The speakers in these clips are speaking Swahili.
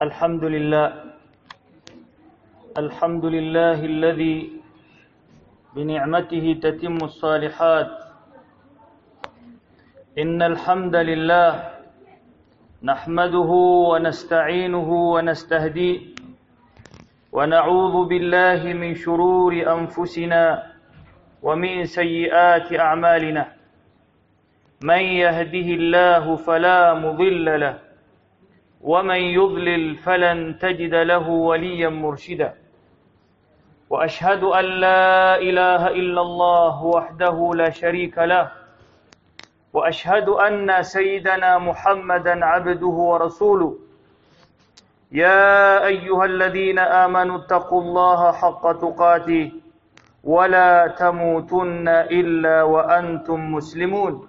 الحمد لله الحمد لله الذي بنعمته تتم الصالحات. إن الحمد لله نحمده ونستعينه ونستهديه ونعوذ بالله من شرور أنفسنا ومن سيئات أعمالنا. من يهده الله فلا مضل له ومن يضلل فلن تجد له وليا مرشدا. وأشهد أن لا إله إلا الله وحده لا شريك له. وأشهد أن سيدنا محمدا عبده ورسوله. يا أيها الذين آمنوا اتقوا الله حق تقاته ولا تموتن إلا وأنتم مسلمون.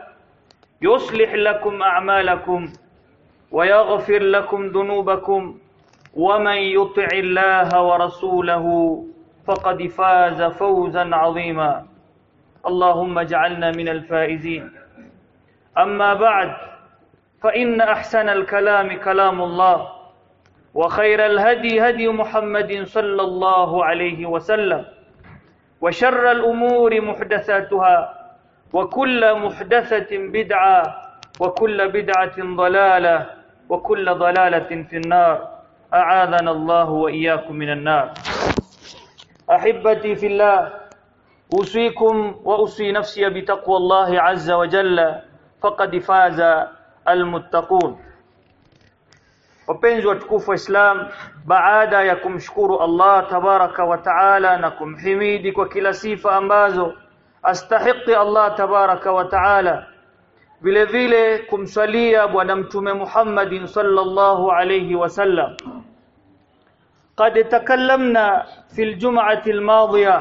يصلح لكم أعمالكم ويغفر لكم ذنوبكم ومن يطع الله ورسوله فقد فاز فوزا عظيما. اللهم اجعلنا من الفائزين. أما بعد فإن أحسن الكلام كلام الله وخير الهدي هدي محمد صلى الله عليه وسلم وشر الأمور محدثاتها وكل محدثة بدعة وكل بدعة ضلالة وكل ضلالة في النار. أعاذنا الله وإياكم من النار. أحبتي في الله أوصيكم وأوصي نفسي بتقوى الله عز وجل فقد فاز المتقون. Wapenzi watukufu wa Islam baada ya kumshukuru Allah tabaraka wa taala na kumhimidi kwa kila sifa ambazo astahiqi Allah tabaraka wa taala vile vile kumswalia bwana mtume Muhammadin sallallahu alayhi قد تكلمنا في الجمعة الماضية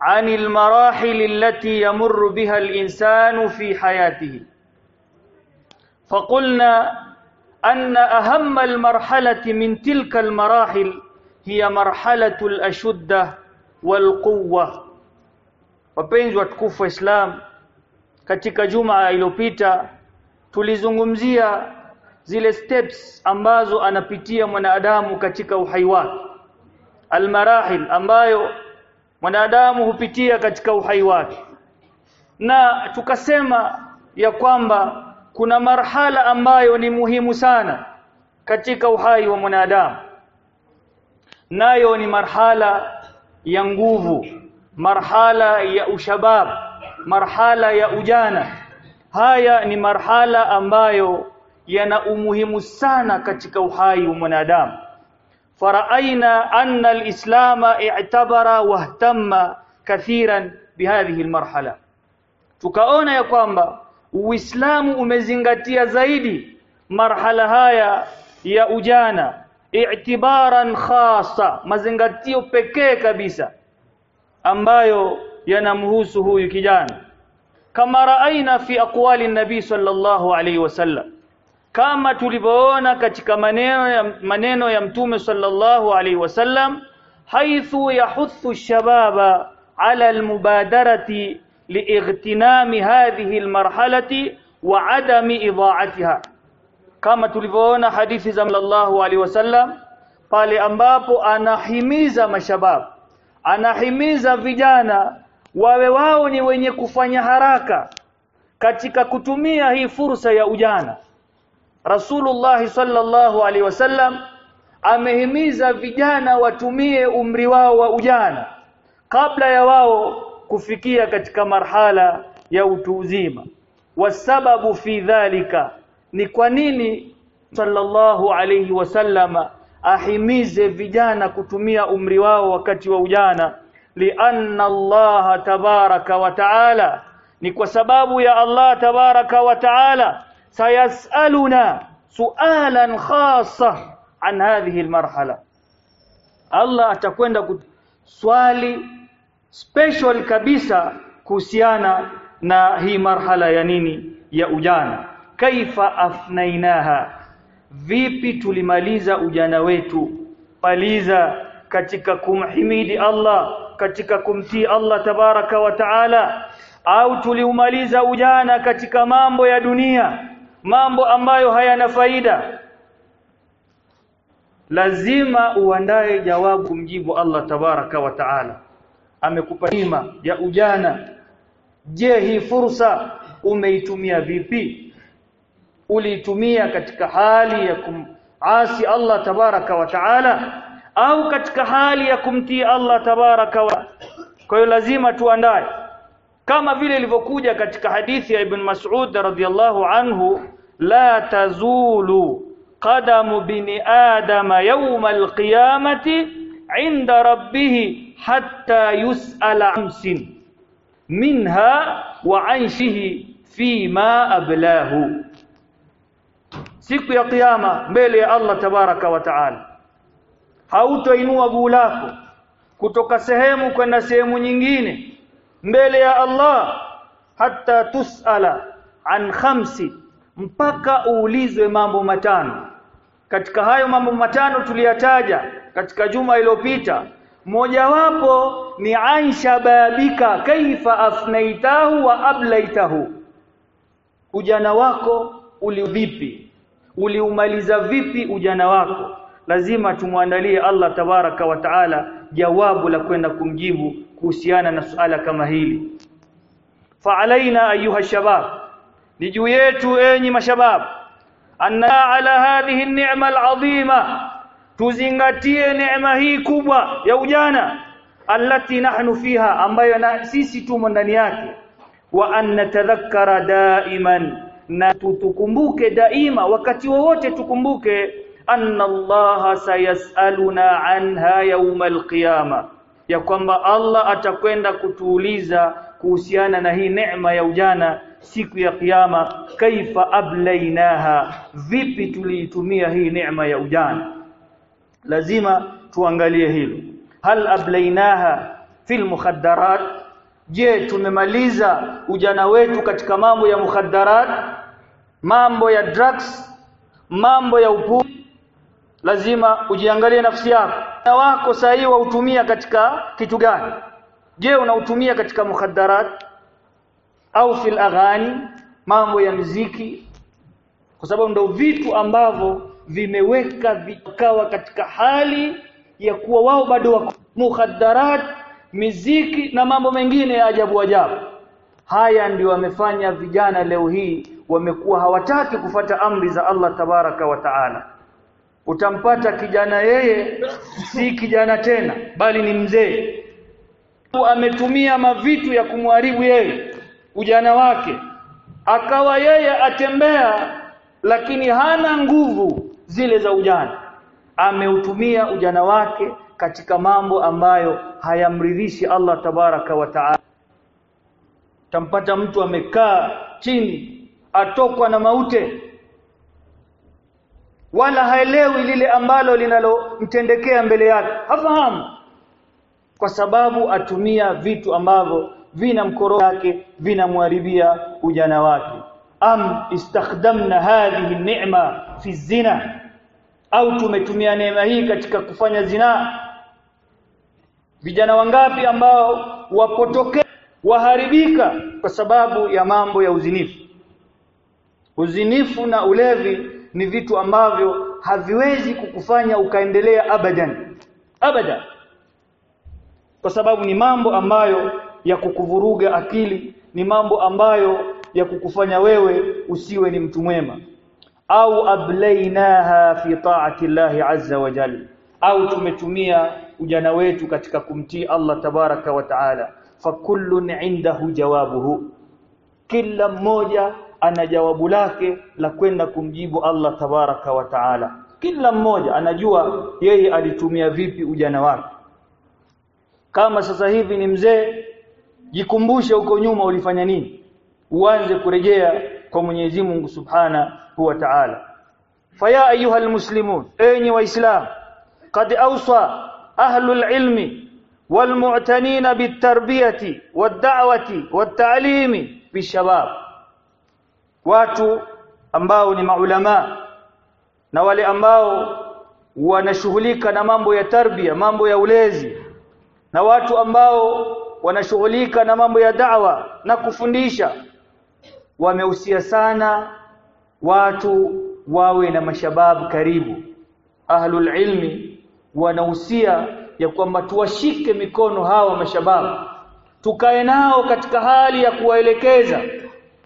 عن المراحل التي يمر بها الإنسان في حياته. فقلنا أن أهم المرحلة من تلك المراحل هي مرحلة الأشدة والقوة. Wapenzi wa tukufu wa Islam katika juma iliyopita tulizungumzia zile steps ambazo anapitia mwanadamu katika uhai wake. Almarahil ambayo mwanadamu hupitia katika uhai wake. Na tukasema ya kwamba kuna marhala ambayo ni muhimu sana katika uhai wa mwanadamu. Nayo ni marhala ya nguvu marhala ya ushabab marhala ya ujana. Haya ni marhala ambayo yana umuhimu sana katika uhai wa mwanadamu. Faraaina anna alislama i'tabara wahtamma kathiran bihadhihi almarhala. Tukaona ya kwamba uislamu umezingatia zaidi marhala haya ya ujana i'tibaran khasa mazingatio pekee kabisa ambayo yanamhusu huyu kijana. Kama raaina fi aqwali nabii sallallahu alaihi wasallam kama tulivyoona katika maneno ya maneno ya mtume sallallahu alaihi wasallam haithu yahuthu shababa ala almubadarati liightinami hadhihi almarhalati wa adami idaatiha kama tulivyoona hadithi za sallallahu alaihi wasallam pale ambapo anahimiza mashababu anahimiza vijana wawe wao ni wenye kufanya haraka katika kutumia hii fursa ya ujana. Rasulullah sallallahu alaihi wasallam amehimiza vijana watumie umri wao wa ujana kabla ya wao kufikia katika marhala ya utu uzima. Wasababu fi dhalika ni kwa nini sallallahu alaihi wasallama ahimize vijana kutumia umri wao wakati wa ujana. Lianna Allah tabaraka wa taala. Ni kwa sababu ya Allah tabaraka wa taala. Sayasaluna sualan khassa an hadhihi almarhala. Allah atakwenda swali special kabisa kuhusiana na hii marhala ya nini? Ya ujana. Kaifa afnainaha vipi tulimaliza ujana wetu? Paliza katika kumhimidi Allah katika kumtii Allah tabaraka wa taala au tuliumaliza ujana katika mambo ya dunia mambo ambayo hayana faida? Lazima uandae jawabu mjibu Allah tabaraka wa taala. Amekupa ya ujana. Je hii fursa umeitumia vipi uliitumia katika hali ya kumasi Allah tabaraka wa taala au katika hali ya kumtii Allah tabaraka wa kwa hiyo lazima tuandae kama vile ilivyokuja katika hadithi ya Ibn Mas'ud radhiyallahu anhu la tazulu qadamu bini adama yawma alqiyamati inda rabbih hatta yus'ala amsin minha wa anshihi fima ablahu siku ya kiyama mbele ya Allah tabaraka wa taala. Hautoinua guu lako kutoka sehemu kwenda sehemu nyingine mbele ya Allah hata tusala an khamsi mpaka uulizwe mambo matano. Katika hayo mambo matano tuliyataja katika juma iliyopita mojawapo ni Aisha babika kaifa afnaitahu wa ablaitahu. Ujana wako ulivipi uliumaliza vipi ujana wako? Lazima tumwandalie Allah tabaraka wa taala jawabu la kwenda kumjibu kuhusiana na suala kama hili. Fa alaina ayuha shabab ni juu yetu enyi mashabab anna ala hadhihi an-ni'ma al-'azima tuzingatie neema hii kubwa ya ujana allati nahnu fiha ambayo na sisi tumo ndani yake wa an natadhakkara daiman na tutukumbuke daima wakati wowote tukumbuke anna allaha sayasaluna anha yaumal qiyama. Ya kwamba Allah atakwenda kutuuliza kuhusiana na hii neema ya ujana siku ya kiyama kaifa ablainaha? Vipi tuliitumia hii neema ya ujana? Lazima tuangalie hilo. Hal ablainaha fil mukhaddarat je tumemaliza ujana wetu katika mambo ya mukhaddarat mambo ya drugs mambo ya upuzi lazima ujiangalie nafsi yako. Na wako sahihi wautumia katika kitu gani? Je unautumia katika mukhaddarat au fil aghani mambo ya mziki? Kwa sababu ndio vitu ambavyo vimeweka vikawa katika hali ya kuwa wao bado wako. Mukhaddarat miziki na mambo mengine ya ajabu ajabu. Haya ndio wamefanya vijana leo hii wamekuwa hawataki kufata amri za Allah tabaraka wa taala. Utampata kijana yeye si kijana tena bali ni mzee. Ametumia mavitu ya kumharibu yeye ujana wake. Akawa yeye atembea lakini hana nguvu zile za ujana. Ameutumia ujana wake katika mambo ambayo hayamridhishi Allah tabaraka wa taala. Tampata mtu amekaa chini atokwa na maute wala haelewi lile ambalo linalomtendekea mbele yake. Hafahamu kwa sababu atumia vitu ambavyo vina mkoro yake vinamharibia ujana wake. Am istakhdamna hadhihi ni'ma fi zina au tumetumia neema hii katika kufanya zinaa vijana wangapi ambao wapotokea waharibika kwa sababu ya mambo ya uzinifu? Uzinifu na ulevi ni vitu ambavyo haviwezi kukufanya ukaendelea abadan. Abadan. Kwa sababu ni mambo ambayo ya kukuvuruga akili ni mambo ambayo ya kukufanya wewe usiwe ni mtu mwema au ablainaha fi ta'ati llahi azza wa jalla au tumetumia ujana wetu katika kumtii Allah tabaraka wa taala fakullun indahu jawabuhu kila mmoja ana jawabu lake la kwenda kumjibu Allah tabaraka wa taala. Kila mmoja anajua yeye alitumia vipi ujana wake. Kama sasa hivi ni mzee jikumbushe huko nyuma ulifanya nini uanze kurejea kwa Mwenyezi Mungu Subhana wa Ta'ala faya ayuha almuslimun enyi waislam qad awsa ahlul ilmi والمعتنين بالتربيه والدعوه والتعليم بالشباب watu ambao ni maulama na wale ambao wanashughulika na mambo ya tarbia mambo ya ulezi na watu ambao wanashughulika na mambo ya da'wa na kufundisha wamehusia sana watu wawe na mashababu karibu. Ahlul ilmi wanahusia ya kwamba tuwashike mikono hawa mashababu tukae nao katika hali ya kuwaelekeza.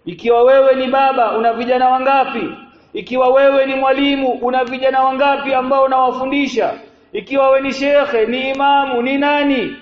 Ikiwa wewe ni baba una vijana wangapi? Ikiwa wewe ni mwalimu una vijana wangapi ambao unawafundisha? Ikiwa wewe ni shekhe ni imamu ni nani?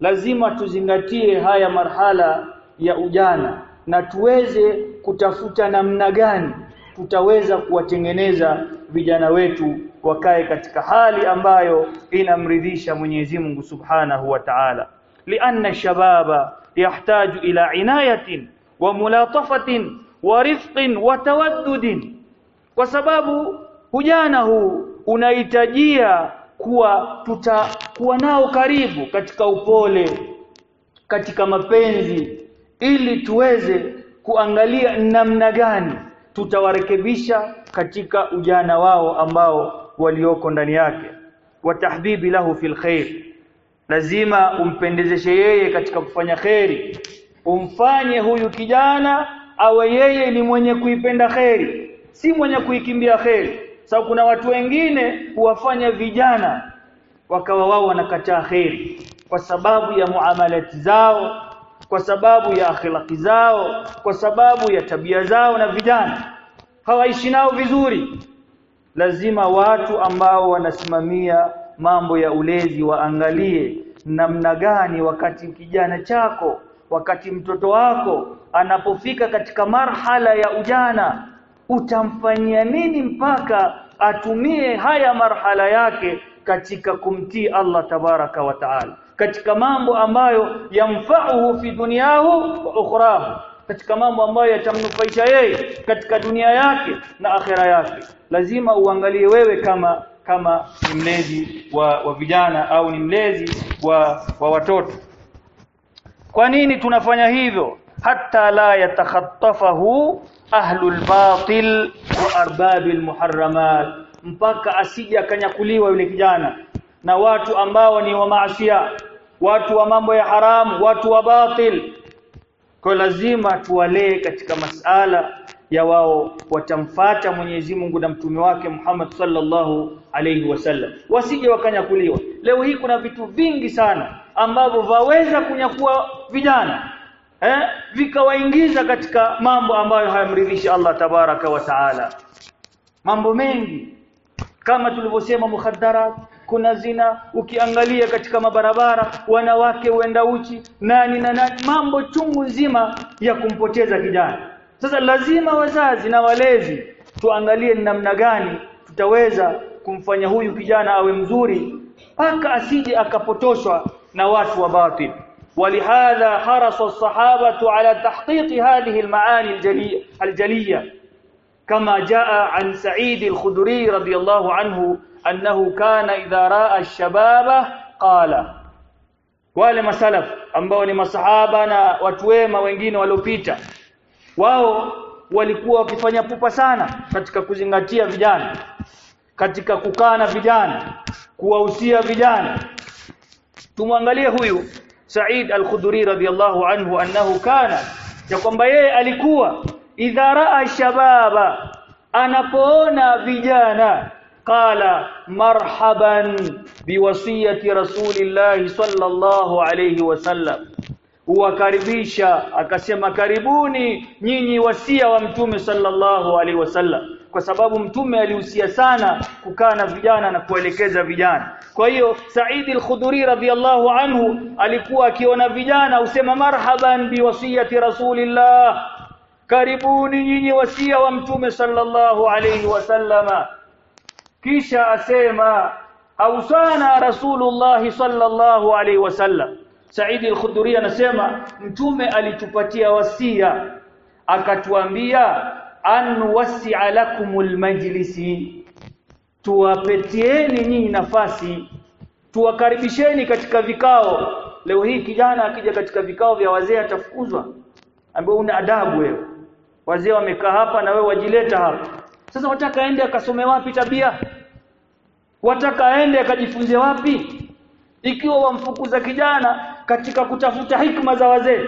Lazima tuzingatie haya marhala ya ujana na tuweze kutafuta namna gani tutaweza kuwatengeneza vijana wetu wakae katika hali ambayo inamridhisha Mwenyezi Mungu Subhanahu wa Ta'ala. Lianna shababa yahtaju ila inayatin wa mulatafatin wa rifqin wa tawaddudin. Kwa sababu ujana huu unahitajia kuwa tutakuwa nao karibu katika upole katika mapenzi ili tuweze kuangalia namna gani tutawarekebisha katika ujana wao ambao walioko ndani yake. Wa tahbibi lahu fil khair. Lazima umpendezeshe yeye katika kufanya kheri. Umfanye huyu kijana awe yeye ni mwenye kuipenda kheri si mwenye kuikimbia kheri. Sababu kuna watu wengine huwafanya vijana wakawa wao wanakataa kheri kwa sababu ya muamalati zao kwa sababu ya akhlaqi zao kwa sababu ya tabia zao na vijana. Hawaishi nao vizuri. Lazima watu ambao wanasimamia mambo ya ulezi waangalie namna gani wakati kijana chako wakati mtoto wako anapofika katika marhala ya ujana utamfanyia nini mpaka atumie haya marhala yake katika kumtii Allah tabaraka wa taala katika mambo ambayo yamfauhu fi dunyahu wa ukhrahu katika mambo ambayo yatamnufaisha yeye katika dunia yake na akhera yake. Lazima uangalie wewe kama kama ni mlezi wa, wa vijana au ni mlezi wa, wa watoto. Kwa nini tunafanya hivyo? Hatta la yatakhatafahu ahlul batil wa arbabil muharramat mpaka asije akanyakuliwa yule kijana na watu ambao ni wa maasiya watu wa mambo ya haramu watu wa batil. Kwa lazima tuwalee katika masala ya wao watamfata Mwenyezi Mungu na mtume wake Muhammad sallallahu alayhi wasallam wasije wakanyakuliwa. Leo hii kuna vitu vingi sana ambavyo vaweza kunyakua vijana eh? Vikawaingiza katika mambo ambayo hayamridhishi Allah tabaraka wa taala. Mambo mengi. Kama tulivyosema mukhaddarat kuna zina ukiangalia katika mabarabara wanawake uenda uchi nani na nani mambo chungu nzima ya kumpoteza kijana sasa lazima wazazi na walezi tuangalie ni namna gani tutaweza kumfanya huyu kijana awe mzuri mpaka asije akapotoshwa na watu wa batil ولهذا حرص الصحابة على تحقيق هذه المعاني الجلية, الجلية كما جاء عن سعيد الخدري رضي الله عنه أنه كان إذا رأى الشباب قال wale masalaf ambao ni masahaba na watu wema wengine waliopita wao walikuwa wakifanya pupa sana katika kuzingatia vijana katika kukaa na vijana kuwahusia vijana tumwangalie huyu Said al-Khudri radhiyallahu anhu annahu kana ya kwamba yeye alikuwa idha raa shababa anapoona vijana qala marhaban biwasiyati rasulillahi sallallahu alayhi wasallam huwakaribisha akasema karibuni nyinyi wasia wa mtume sallallahu alaihi wasallam kwa sababu mtume alihusia sana kukaa na vijana na kuelekeza vijana. Kwa hiyo Said al-Khudri radhiyallahu anhu alikuwa akiona vijana usema marhaban biwasiyati rasulillah karibuni nyinyi wasia wa mtume sallallahu alayhi wasallama kisha asema ausana rasulullah sallallahu alayhi wasallam Said al-Khudri anasema mtume alitupatia wasia akatuambia an wasi'a lakumul majlisi tuwapetieni nyinyi nafasi tuwakaribisheni katika vikao. Leo hii kijana akija katika vikao vya wazee atafukuzwa. Ambaye una adabu wewe wazee wamekaa hapa na wewe wajileta hapa. Sasa wataka aende akasome wapi tabia? Wataka aende akajifunze wapi? Ikiwa wamfukuza kijana katika kutafuta hikma za wazee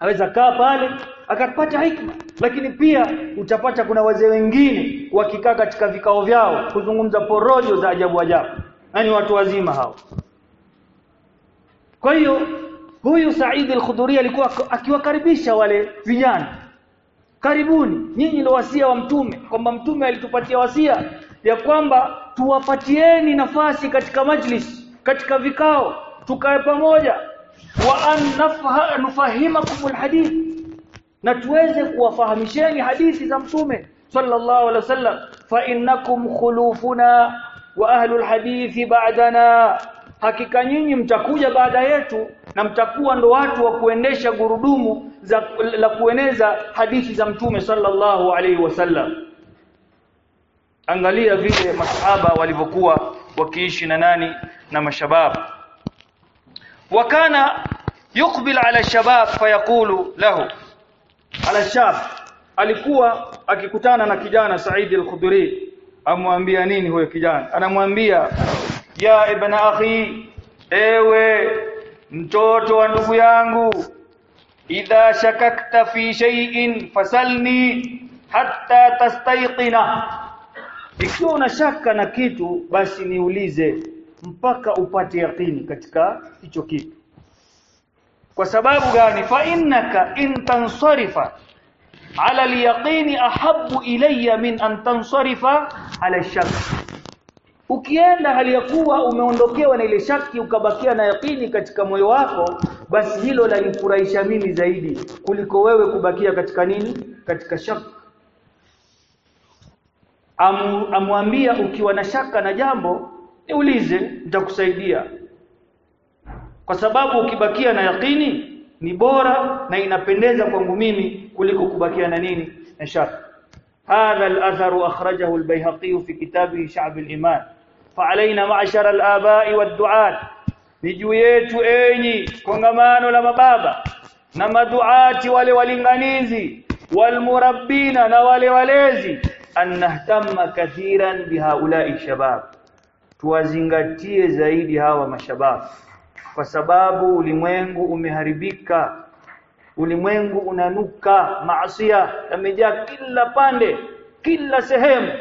aweza kaa pale akapata hikma. Lakini pia utapata kuna wazee wengine wakikaa katika vikao vyao kuzungumza porojo za ajabu ajabu. Yani watu wazima hao. Kwa hiyo huyu saidi al-Khuduri alikuwa akiwakaribisha wale vijana karibuni nyinyi ndio wasia wa mtume kwamba mtume alitupatia wasia ya kwamba tuwapatieni nafasi katika majlis katika vikao tukae pamoja wa an nufahimakum alhadith na tuweze kuwafahamisheni hadithi za mtume sallallahu alaihi wasallam. Fa innakum khulufuna wa ahlul hadithi ba'dana hakika nyinyi mtakuja baada yetu na mtakuwa ndo watu wa kuendesha gurudumu za la kueneza hadithi za mtume sallallahu alaihi wasallam. Angalia vile masahaba walivyokuwa wakiishi na nani? Na mashabab. Wakana yukbil ala shabab fayaqulu lahu. Ala shab alikuwa akikutana na kijana saidi al-Khudri. Amwambia nini huyo kijana? Anamwambia ya ibn akhi ewe mtoto wa ndugu yangu idha shakakta fi shay'in fasalni hatta tastayqina. Ikiwa una shaka na kitu basi niulize mpaka upate yaqini katika hicho kitu. Kwa sababu gani? Fa innaka in tansarifa ala al-yaqini ahabbu ilayya min an tansarifa ala shak ukienda hali ya kuwa umeondokewa na ile shaki ukabakia na yaqini katika moyo wako basi hilo lanifurahisha mimi zaidi kuliko wewe kubakia katika nini katika shaka Amu, amwambia ukiwa na shaka na jambo niulize nitakusaidia kwa sababu ukibakia na yaqini ni bora na inapendeza kwangu mimi kuliko kubakia na nini na shaka هذا الأثر أخرجه البيهقي في كتابه شعب الإيمان fa alaina ma'shar al-aba'i wad-du'at. Ni juu yetu enyi kongamano la mababa na maduati wale walinganizi walmurabbina na wale walezi annahtamma kathiran bihaula'i shabab. Tuwazingatie zaidi hawa mashabab kwa sababu ulimwengu umeharibika ulimwengu unanuka maasiya yamejaa kila pande kila sehemu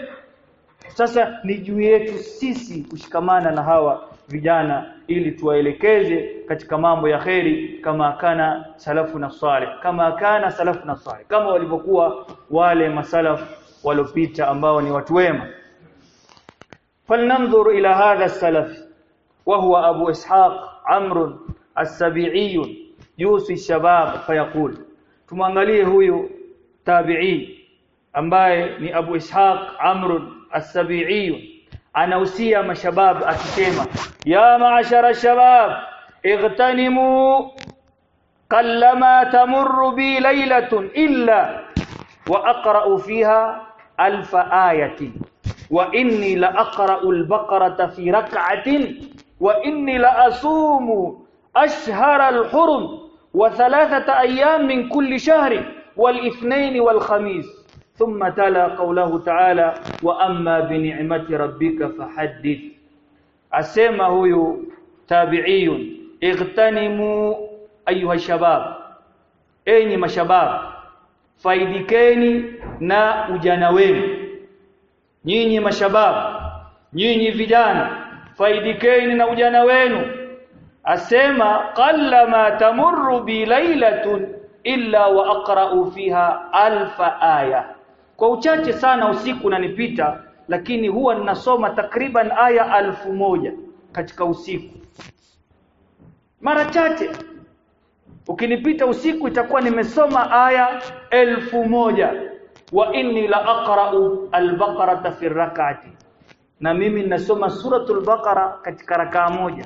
sasa ni juu yetu sisi kushikamana na hawa vijana ili tuwaelekeze katika mambo ya kheri kama kana salafu na saleh kama kana salafu na saleh kama walivyokuwa wale masalafu walopita ambao ni watu wema. Falnamdhur ila hadha salaf wa huwa abu ishaq amr as-sabi'i yusi shabab fayaqul. Tumwangalie huyu tabi'i ambaye ni abu ishaq amr السبيعي. أنا اوصي يا شباب اتسمع يا معشر الشباب اغتنموا قلما تمر بي ليلة إلا وأقرأ فيها ألف آية. وإني لأقرأ البقرة في ركعة. وإني لأصوم أشهر الحرم وثلاثة أيام من كل شهر والإثنين والخميس. ثم تلا قوله تعالى وأما بنعمة ربك فحدث أسمى هو تابعي اغتنموا أيها الشباب أين ما شباب faidikeni na ujana wenu nyinyi mashabab nyinyi vijana faidikeni na ujana wenu asema qalla ma tamurru bi lailatun illa wa aqra'u fiha alfa aya kwa uchache sana usiku unanipita lakini huwa ninasoma takriban aya alfu moja katika usiku. Mara chache ukinipita usiku itakuwa nimesoma aya elfu moja. Wa inni la aqra'u al-baqarata fi rak'ati. Na mimi ninasoma suratul baqara katika rakaa moja.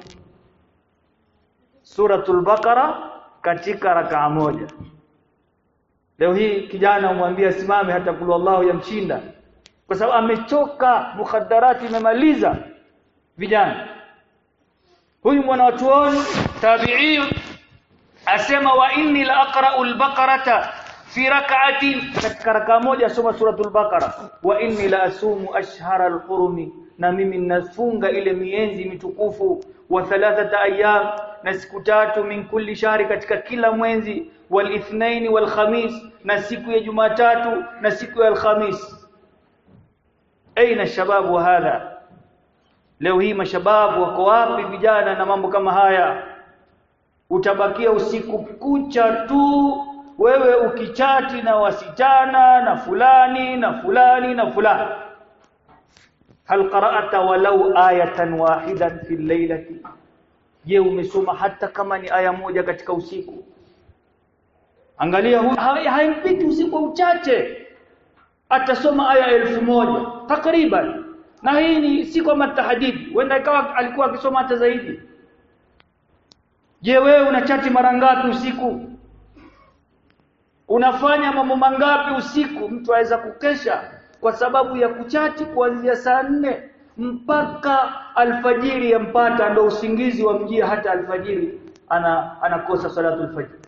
Suratul baqara katika rakaa moja leo hii kijana umwambie asimame hata kulu Allahu yamshinda. Kwa sababu amechoka mukhadarati imemaliza. Vijana. Huyu mwanachuoni tabi'i asema wa inni la aqra'u al-baqarata fi rak'atin katika rakaa moja soma suratul baqara. Wa inni la asumu ashhara al-hurumi. Na mimi nafunga ile mienzi mitukufu wa thalathata ayyam na siku tatu min kulli shahri katika kila mwezi wal ithnaini wal khamis na siku ya jumatatu na siku ya alhamis. Aina shababu hadha? Leo hii mashababu wako wapi vijana na mambo kama haya? Utabakia usiku kucha tu wewe ukichati na wasichana na fulani na fulani na fulani hal qara'ata walau ayatan wahidan fi lailati je umesoma hata kama ni aya moja katika usiku? Angalia haimpiti usiku uchache. Atasoma aya elfu moja takriban. Na hii ni si kwa matahadid wenda ikawa alikuwa akisoma hata zaidi. Je wewe unachati mara ngapi usiku? Unafanya mambo mangapi usiku? Mtu aweza kukesha kwa sababu ya kuchati kuanzia saa nne mpaka alfajiri yampata ndo usingizi wa mjia hata alfajiri ana anakosa salatu alfajiri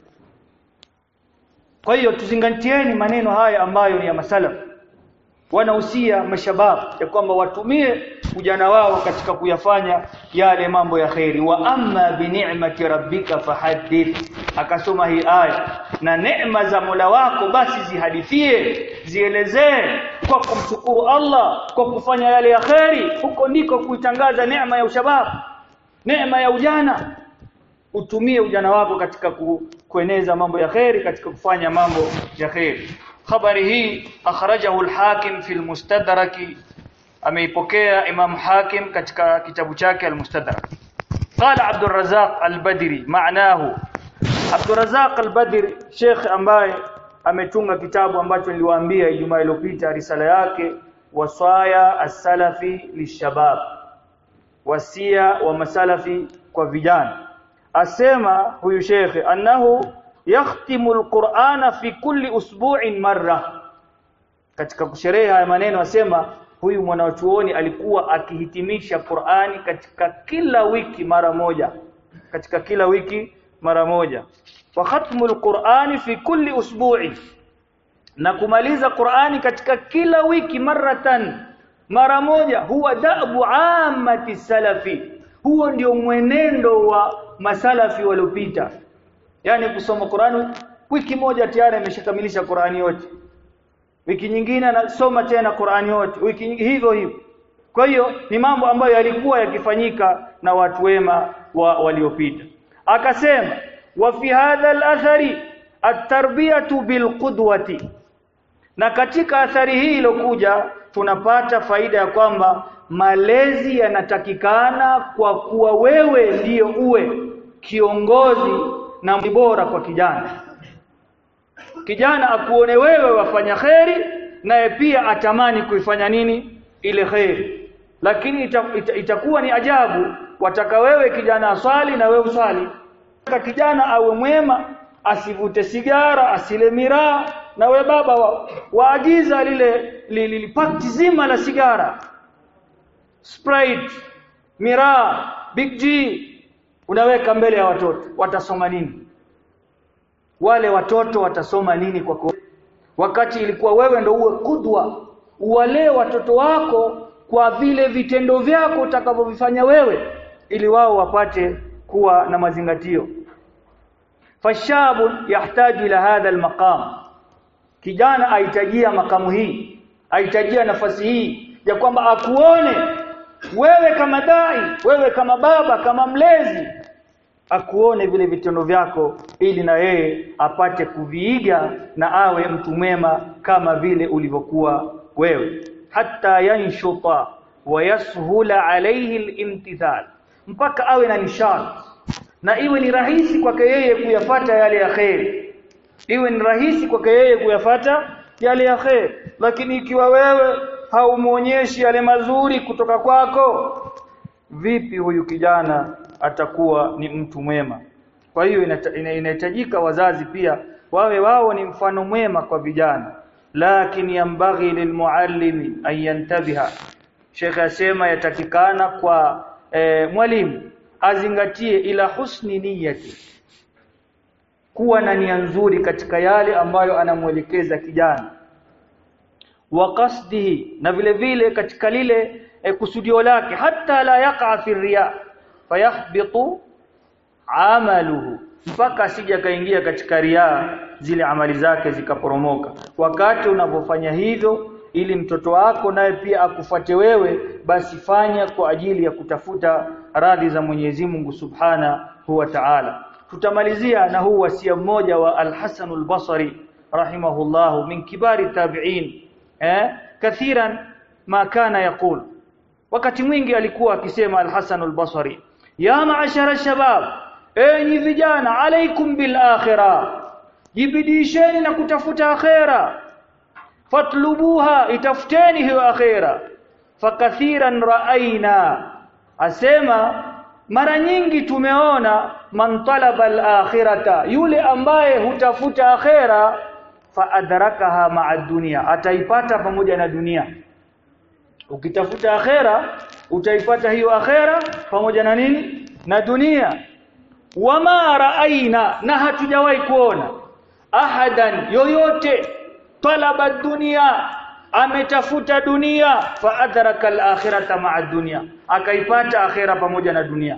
kwa hiyo tuzingatieni maneno haya ambayo ni ya masalaf. Wanahusia mashabab ya kwamba watumie ujana wao katika kuyafanya yale mambo ya khairi wa amma bi ni'mati rabbika fahaddith. Akasoma hii aya na neema za Mola wako basi zihadithie zielezee kwa kumshukuru Allah kwa kufanya yale ya khairi huko ndiko kuitangaza neema ya ushabab neema ya ujana. Utumie ujana wako katika ku, kueneza mambo ya khairi katika kufanya mambo ya khairi habari hii akhrajahu al-Hakim fi al-mustadraki ameipokea Imam Hakim katika kitabu chake al-Mustadrak. Qala Abdul Razzaq al-Badri maanahu Abdul Razzaq al-Badri Sheikh ambaye ametunga kitabu ambacho niliwaambia Ijumaa iliyopita risala yake wasaya as-salafi lishabab wasia wa masalafi kwa vijana. Asema huyu shekhe annahu yakhtimu alqur'ana fi kulli usbu'in marra. Katika kusherehe haya maneno asema huyu mwanachuoni alikuwa akihitimisha Qur'ani katika kila wiki mara moja. Katika kila wiki mara moja. Wa khatmul qur'ani fi kulli usbu'i. Na kumaliza Qur'ani katika kila wiki maratan mara moja huwa da'bu ammati salafi. Huo ndio mwenendo wa masalafi waliopita. Yani kusoma Qur'ani wiki moja tayari ameshakamilisha Qur'ani yote. Wiki nyingine anasoma tena Qur'ani yote. Wiki hivyo hivyo. Kwa hiyo ni mambo ambayo yalikuwa yakifanyika na watu wema wa waliopita akasema wa fi hadha al-athari at-tarbiyatu bilqudwati. Na katika athari hii ilokuja tunapata faida ya kwamba malezi yanatakikana kwa kuwa wewe ndiyo uwe kiongozi na bora kwa kijana. Kijana akuone wewe wafanya kheri naye pia atamani kuifanya nini? Ile kheri. Lakini ita, ita, itakuwa ni ajabu wataka wewe kijana aswali na wewe uswali. Kijana awe mwema asivute sigara asile miraa na we baba wa, waagiza lile lilipakti zima la sigara. Sprite miraa Big G unaweka mbele ya watoto. Watasoma nini? Wale watoto watasoma nini kwa kwa wakati ilikuwa wewe ndo uwe kudwa uwalee watoto wako kwa vile vitendo vyako utakavyovifanya wewe ili wao wapate kuwa na mazingatio. Fashabu yahtaju ila hadha almaqam. Kijana ahitajia makamu hii ahitajia nafasi hii ya kwamba akuone wewe kama dai wewe kama baba kama mlezi akuone vile vitendo vyako ili na yeye apate kuviiga na awe mtu mwema kama vile ulivyokuwa wewe. Hatta yanshuta wa yashula alayhi alimtithal mpaka awe na nishati na iwe ni rahisi kwake yeye kuyafata yale ya kheri iwe ni rahisi kwake yeye kuyafata yale ya kheri lakini ikiwa wewe haumuonyeshi yale mazuri kutoka kwako vipi huyu kijana atakuwa ni mtu mwema? Kwa hiyo inahitajika wazazi pia wawe wao ni mfano mwema kwa vijana. Lakini yambaghi lilmuallimi an yantabiha. Sheikh asema yatakikana kwa e, mwalimu azingatie ila husni niyati. Kuwa na nia nzuri katika yale ambayo anamwelekeza kijana. Wa qasdihi na vile vile katika lile e, kusudio lake. Hata la yaqa fi riya fayahbitu amaluhu. Mpaka asija kaingia katika riya zile amali zake zikaporomoka. Wakati unapofanya hivyo ili mtoto wako naye pia akufuate wewe basi fanya kwa ajili ya kutafuta radhi za Mwenyezi Mungu Subhana wa Ta'ala. Tutamalizia na huu wasia mmoja wa Al-Hasan al-Basri rahimahullahu min kibari tabi'in. Eh kathiran ma kana yaqul. Wakati mwingi alikuwa akisema Al-Hasan al-Basri ya ma'ashara shabab enyi vijana alaikum bil akhirah jibidisheni na kutafuta akhera fatlubuha itafuteni hiyo akhera fakathiran raaina asema mara nyingi tumeona man talaba al-akhirata. Yule ambaye hutafuta akhera fa adrakaha ma'a dunya. Ataipata pamoja na dunia. Ukitafuta akhera utaipata hiyo akhera pamoja na nini? Na dunia. Wama raaina na hatujawahi kuona ahadan yoyote talaba dunia ametafuta dunia fa adraka al-akhirata ma'a dunia akaipata akhira pamoja na dunia.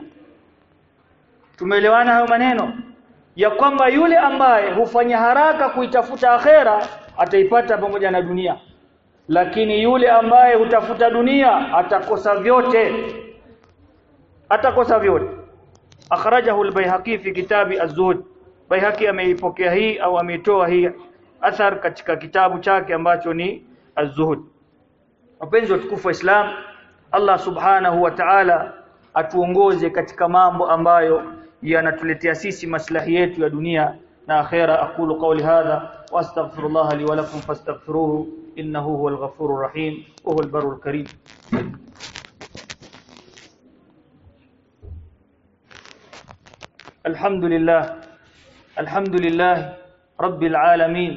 Tumeelewana hayo maneno? Ya kwamba yule ambaye hufanya haraka kuitafuta akhera ataipata pamoja na dunia. Lakini yule ambaye hutafuta dunia atakosa vyote. Atakosa vyote. Akhrajahu al-Baihaqi fi kitabi az-Zuhd. Baihaqi ameipokea hii au ameitoa hii athar katika kitabu chake ambacho ni az-Zuhd wapenzi watukufu wa Islam Allah subhanahu wa ta'ala atuongoze katika mambo ambayo yanatuletea sisi maslahi yetu ya dunia na akhera aqulu qawli hadha wastaghfirullah li wa lakum fastaghfiruhu innahu huwal ghafurur rahim wa huwal barul karim الحمد لله رب العالمين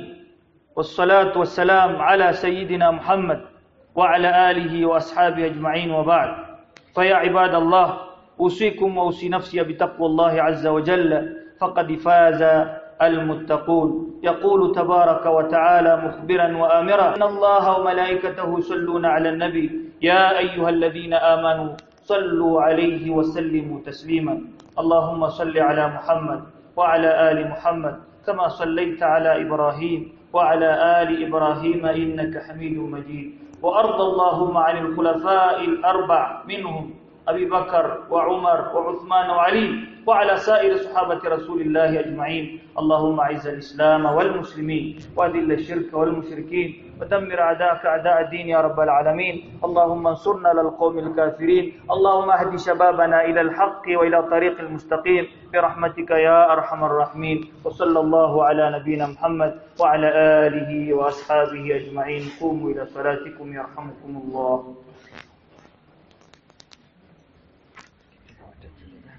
والصلاة والسلام على سيدنا محمد وعلى آله وأصحابه أجمعين وبعد. فيا عباد الله أوصيكم وأوصي نفسي بتقوى الله عز وجل فقد فاز المتقون. يقول تبارك وتعالى مخبرا وآمرا إن الله وملائكته يصلون على النبي. يا أيها الذين آمنوا صلوا عليه وسلموا تسليما. اللهم صل على محمد وعلى آل محمد كما صليت على إبراهيم وعلى آل إبراهيم إنك حميد مجيد. وأرض اللهم عن الخلفاء الأربع منهم. أبي بكر وعمر وعثمان وعلي وعلى سائر صحابة رسول الله أجمعين. اللهم أعز الإسلام والمسلمين وأذل الشرك والمشركين ودمر أعداءك أعداء الدين يا رب العالمين. اللهم انصرنا للقوم الكافرين. اللهم اهد شبابنا إلى الحق وإلى طريق المستقيم. برحمتك يا أرحم الراحمين. وصلى الله على نبينا محمد وعلى آله وأصحابه أجمعين. قوموا إلى صلاتكم يرحمكم الله.